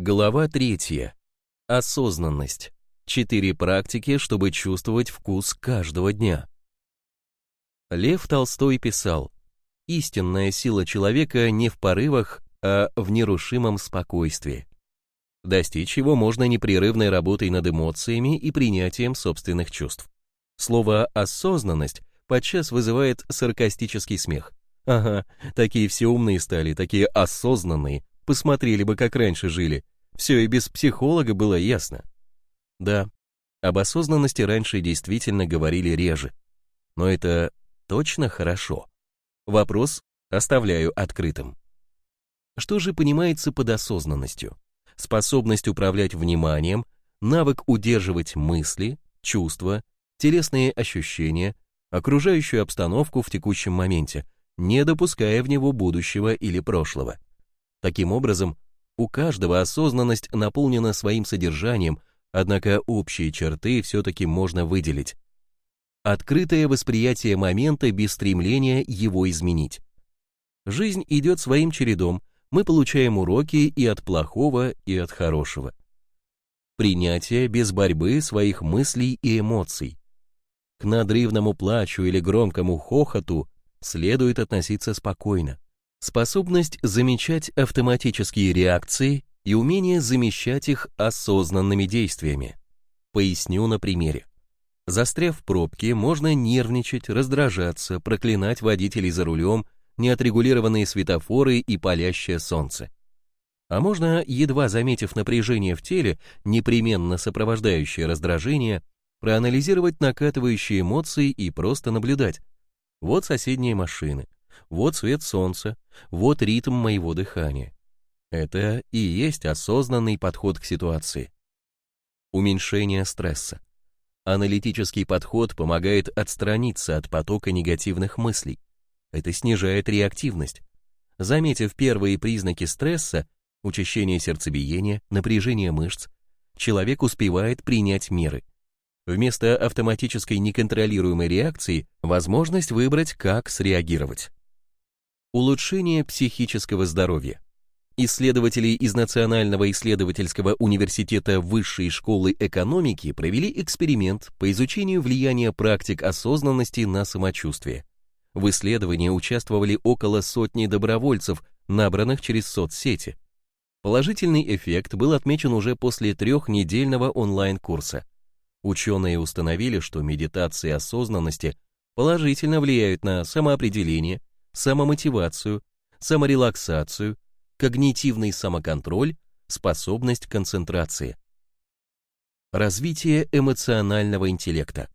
Глава третья. Осознанность. Четыре практики, чтобы чувствовать вкус каждого дня. Лев Толстой писал, «Истинная сила человека не в порывах, а в нерушимом спокойствии. Достичь его можно непрерывной работой над эмоциями и принятием собственных чувств. Слово «осознанность» подчас вызывает саркастический смех. Ага, такие все умные стали, такие осознанные, посмотрели бы, как раньше жили. Все и без психолога было ясно. Да, об осознанности раньше действительно говорили реже. Но это точно хорошо. Вопрос оставляю открытым. Что же понимается под осознанностью? Способность управлять вниманием, навык удерживать мысли, чувства, телесные ощущения, окружающую обстановку в текущем моменте, не допуская в него будущего или прошлого. Таким образом, у каждого осознанность наполнена своим содержанием, однако общие черты все-таки можно выделить. Открытое восприятие момента без стремления его изменить. Жизнь идет своим чередом, мы получаем уроки и от плохого, и от хорошего. Принятие без борьбы своих мыслей и эмоций. К надрывному плачу или громкому хохоту следует относиться спокойно. Способность замечать автоматические реакции и умение замещать их осознанными действиями. Поясню на примере. Застряв в пробке, можно нервничать, раздражаться, проклинать водителей за рулем, неотрегулированные светофоры и палящее солнце. А можно, едва заметив напряжение в теле, непременно сопровождающее раздражение, проанализировать накатывающие эмоции и просто наблюдать. Вот соседние машины, вот свет солнца, вот ритм моего дыхания. Это и есть осознанный подход к ситуации. Уменьшение стресса. Аналитический подход помогает отстраниться от потока негативных мыслей. Это снижает реактивность. Заметив первые признаки стресса, учащение сердцебиения, напряжение мышц, человек успевает принять меры. Вместо автоматической неконтролируемой реакции возможность выбрать, как среагировать. Улучшение психического здоровья. Исследователи из Национального исследовательского университета Высшей школы экономики провели эксперимент по изучению влияния практик осознанности на самочувствие. В исследовании участвовали около сотни добровольцев, набранных через соцсети. Положительный эффект был отмечен уже после трехнедельного онлайн-курса. Ученые установили, что медитации осознанности положительно влияют на самоопределение, самомотивацию, саморелаксацию, когнитивный самоконтроль, способность концентрации. Развитие эмоционального интеллекта.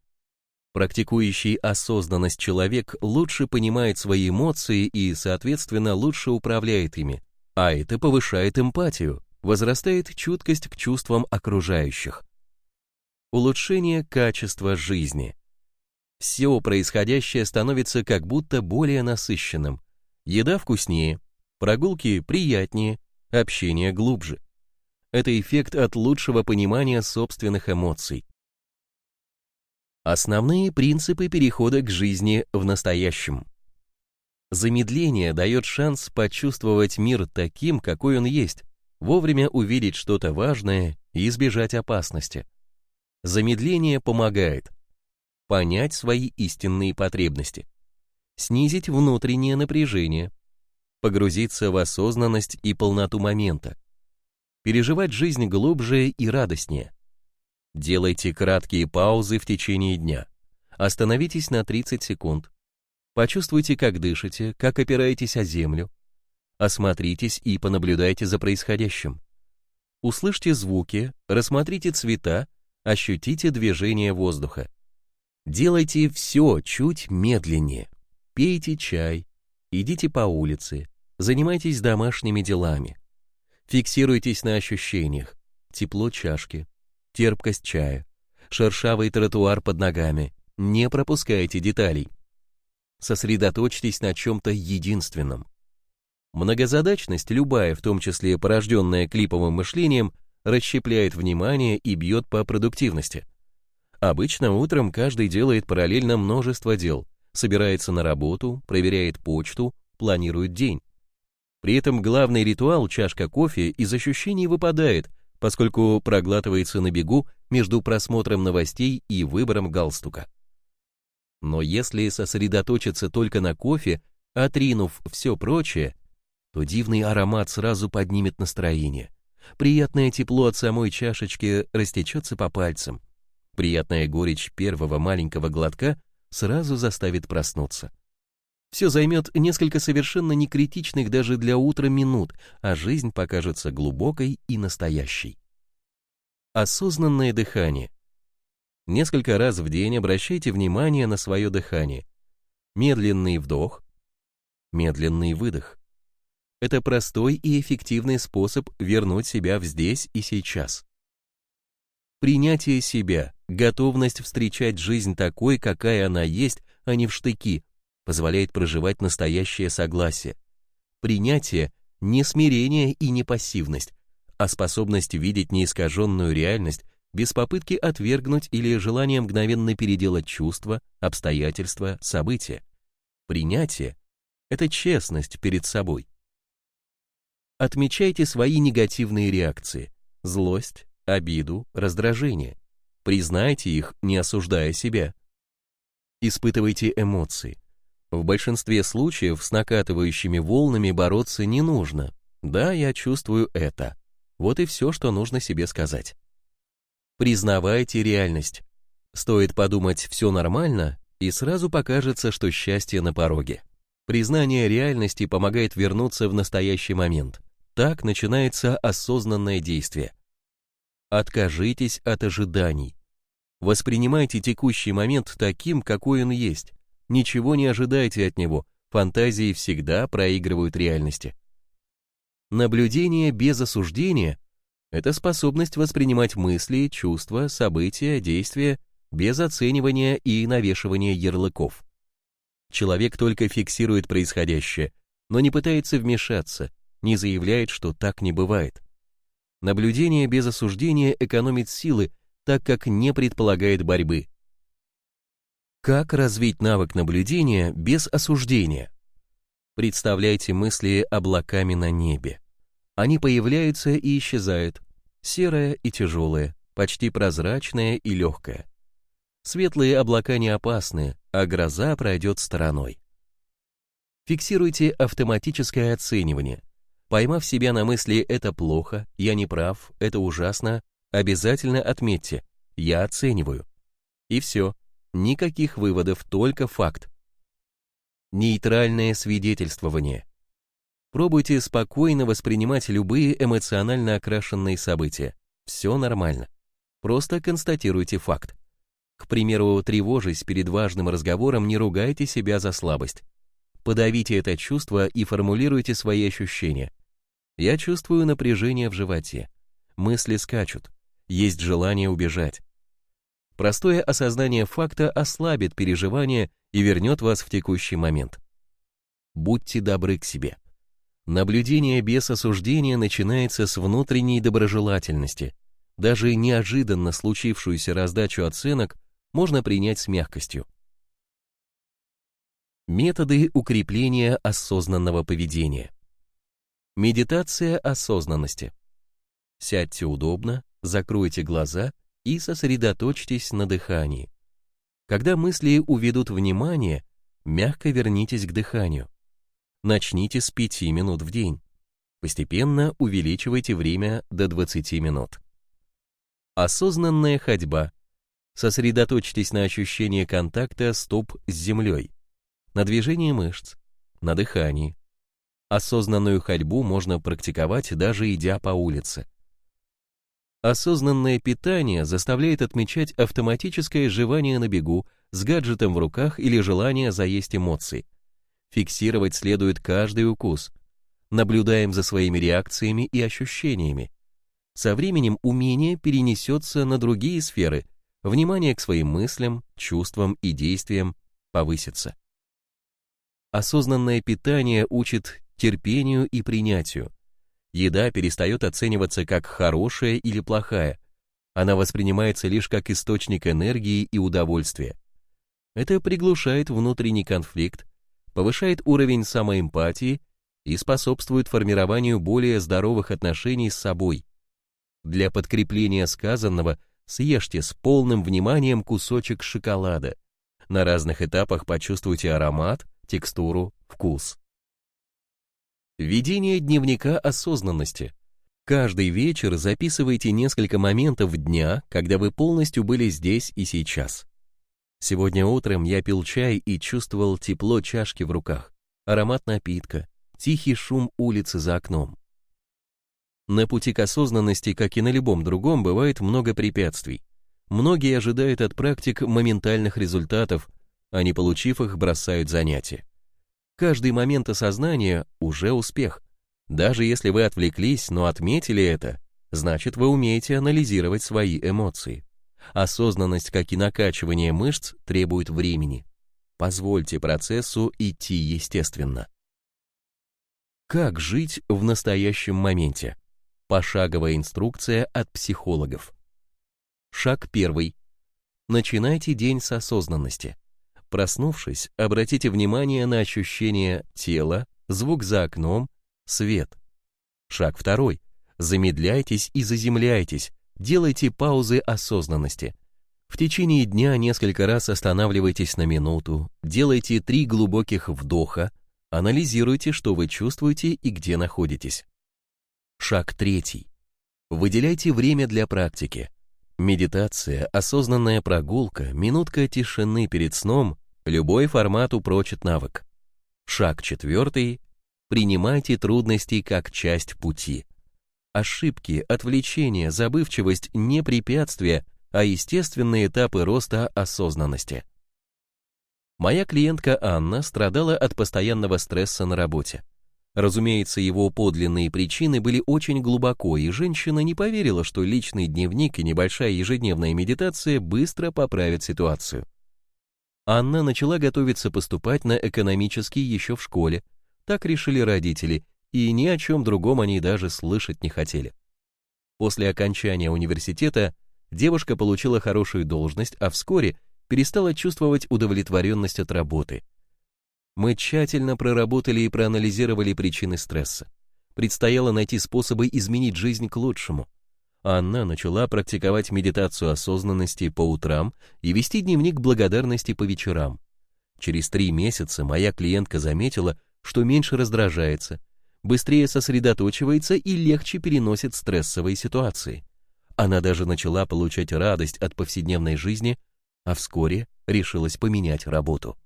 Практикующий осознанность человек лучше понимает свои эмоции и, соответственно, лучше управляет ими, а это повышает эмпатию, возрастает чуткость к чувствам окружающих. Улучшение качества жизни. Все происходящее становится как будто более насыщенным. Еда вкуснее, прогулки приятнее, общение глубже. Это эффект от лучшего понимания собственных эмоций. Основные принципы перехода к жизни в настоящем. Замедление дает шанс почувствовать мир таким, какой он есть, вовремя увидеть что-то важное и избежать опасности. Замедление помогает понять свои истинные потребности, снизить внутреннее напряжение, погрузиться в осознанность и полноту момента, переживать жизнь глубже и радостнее. Делайте краткие паузы в течение дня. Остановитесь на 30 секунд. Почувствуйте, как дышите, как опираетесь о землю. Осмотритесь и понаблюдайте за происходящим. Услышьте звуки, рассмотрите цвета, ощутите движение воздуха. Делайте все чуть медленнее. Пейте чай, идите по улице, занимайтесь домашними делами. Фиксируйтесь на ощущениях. Тепло чашки, терпкость чая, шершавый тротуар под ногами. Не пропускайте деталей. Сосредоточьтесь на чем-то единственном. Многозадачность, любая, в том числе порожденная клиповым мышлением, расщепляет внимание и бьет по продуктивности. Обычно утром каждый делает параллельно множество дел, собирается на работу, проверяет почту, планирует день. При этом главный ритуал, чашка кофе, из ощущений выпадает, поскольку проглатывается на бегу между просмотром новостей и выбором галстука. Но если сосредоточиться только на кофе, отринув все прочее, то дивный аромат сразу поднимет настроение. Приятное тепло от самой чашечки растечется по пальцам. Приятная горечь первого маленького глотка сразу заставит проснуться. Все займет несколько совершенно некритичных даже для утра минут, а жизнь покажется глубокой и настоящей. Осознанное дыхание. Несколько раз в день обращайте внимание на свое дыхание. Медленный вдох, медленный выдох. Это простой и эффективный способ вернуть себя в здесь и сейчас. Принятие себя, готовность встречать жизнь такой, какая она есть, а не в штыки, позволяет проживать настоящее согласие. Принятие – не смирение и не пассивность, а способность видеть неискаженную реальность без попытки отвергнуть или желания мгновенно переделать чувства, обстоятельства, события. Принятие – это честность перед собой. Отмечайте свои негативные реакции – злость, обиду, раздражение. Признайте их, не осуждая себя. Испытывайте эмоции. В большинстве случаев с накатывающими волнами бороться не нужно. Да, я чувствую это. Вот и все, что нужно себе сказать. Признавайте реальность. Стоит подумать «все нормально», и сразу покажется, что счастье на пороге. Признание реальности помогает вернуться в настоящий момент. Так начинается осознанное действие. Откажитесь от ожиданий. Воспринимайте текущий момент таким, какой он есть. Ничего не ожидайте от него, фантазии всегда проигрывают реальности. Наблюдение без осуждения – это способность воспринимать мысли, чувства, события, действия без оценивания и навешивания ярлыков. Человек только фиксирует происходящее, но не пытается вмешаться, не заявляет, что так не бывает. Наблюдение без осуждения экономит силы, так как не предполагает борьбы. Как развить навык наблюдения без осуждения? Представляйте мысли облаками на небе. Они появляются и исчезают, серое и тяжелое, почти прозрачное и легкое. Светлые облака не опасны, а гроза пройдет стороной. Фиксируйте автоматическое оценивание – Поймав себя на мысли «это плохо», «я не прав», «это ужасно», обязательно отметьте «я оцениваю». И все, никаких выводов, только факт. Нейтральное свидетельствование. Пробуйте спокойно воспринимать любые эмоционально окрашенные события. Все нормально. Просто констатируйте факт. К примеру, тревожись перед важным разговором, не ругайте себя за слабость. Подавите это чувство и формулируйте свои ощущения. Я чувствую напряжение в животе. Мысли скачут. Есть желание убежать. Простое осознание факта ослабит переживание и вернет вас в текущий момент. Будьте добры к себе. Наблюдение без осуждения начинается с внутренней доброжелательности. Даже неожиданно случившуюся раздачу оценок можно принять с мягкостью. Методы укрепления осознанного поведения. Медитация осознанности. Сядьте удобно, закройте глаза и сосредоточьтесь на дыхании. Когда мысли уведут внимание, мягко вернитесь к дыханию. Начните с 5 минут в день. Постепенно увеличивайте время до 20 минут. Осознанная ходьба. Сосредоточьтесь на ощущении контакта стоп с землей, на движении мышц, на дыхании. Осознанную ходьбу можно практиковать даже идя по улице. Осознанное питание заставляет отмечать автоматическое жевание на бегу с гаджетом в руках или желание заесть эмоции. Фиксировать следует каждый укус. Наблюдаем за своими реакциями и ощущениями. Со временем умение перенесется на другие сферы, внимание к своим мыслям, чувствам и действиям повысится. Осознанное питание учит терпению и принятию. Еда перестает оцениваться как хорошая или плохая, она воспринимается лишь как источник энергии и удовольствия. Это приглушает внутренний конфликт, повышает уровень самоэмпатии и способствует формированию более здоровых отношений с собой. Для подкрепления сказанного съешьте с полным вниманием кусочек шоколада. На разных этапах почувствуйте аромат, текстуру, вкус. Ведение дневника осознанности. Каждый вечер записывайте несколько моментов дня, когда вы полностью были здесь и сейчас. Сегодня утром я пил чай и чувствовал тепло чашки в руках, аромат напитка, тихий шум улицы за окном. На пути к осознанности, как и на любом другом, бывает много препятствий. Многие ожидают от практик моментальных результатов, а не получив их, бросают занятия. Каждый момент осознания уже успех. Даже если вы отвлеклись, но отметили это, значит вы умеете анализировать свои эмоции. Осознанность, как и накачивание мышц, требует времени. Позвольте процессу идти естественно. Как жить в настоящем моменте? Пошаговая инструкция от психологов. Шаг первый. Начинайте день с осознанности. Проснувшись, обратите внимание на ощущение тела, звук за окном, свет. Шаг второй. Замедляйтесь и заземляйтесь, делайте паузы осознанности. В течение дня несколько раз останавливайтесь на минуту, делайте три глубоких вдоха, анализируйте, что вы чувствуете и где находитесь. Шаг третий. Выделяйте время для практики. Медитация, осознанная прогулка, минутка тишины перед сном Любой формат упрочит навык. Шаг четвертый. Принимайте трудности как часть пути. Ошибки, отвлечения, забывчивость не препятствия, а естественные этапы роста осознанности. Моя клиентка Анна страдала от постоянного стресса на работе. Разумеется, его подлинные причины были очень глубоко, и женщина не поверила, что личный дневник и небольшая ежедневная медитация быстро поправят ситуацию. Анна начала готовиться поступать на экономический еще в школе. Так решили родители, и ни о чем другом они даже слышать не хотели. После окончания университета девушка получила хорошую должность, а вскоре перестала чувствовать удовлетворенность от работы. Мы тщательно проработали и проанализировали причины стресса. Предстояло найти способы изменить жизнь к лучшему. Анна начала практиковать медитацию осознанности по утрам и вести дневник благодарности по вечерам. Через три месяца моя клиентка заметила, что меньше раздражается, быстрее сосредоточивается и легче переносит стрессовые ситуации. Она даже начала получать радость от повседневной жизни, а вскоре решилась поменять работу.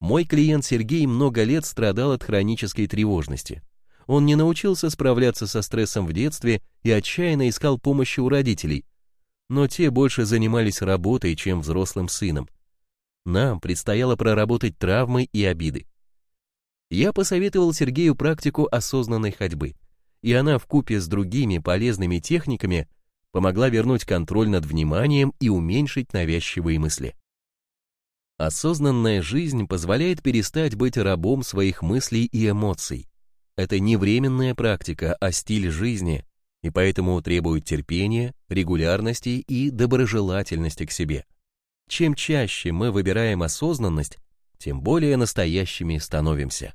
Мой клиент Сергей много лет страдал от хронической тревожности. Он не научился справляться со стрессом в детстве и отчаянно искал помощи у родителей, но те больше занимались работой, чем взрослым сыном. Нам предстояло проработать травмы и обиды. Я посоветовал Сергею практику осознанной ходьбы, и она в купе с другими полезными техниками помогла вернуть контроль над вниманием и уменьшить навязчивые мысли. Осознанная жизнь позволяет перестать быть рабом своих мыслей и эмоций, это не временная практика, а стиль жизни, и поэтому требует терпения, регулярности и доброжелательности к себе. Чем чаще мы выбираем осознанность, тем более настоящими становимся.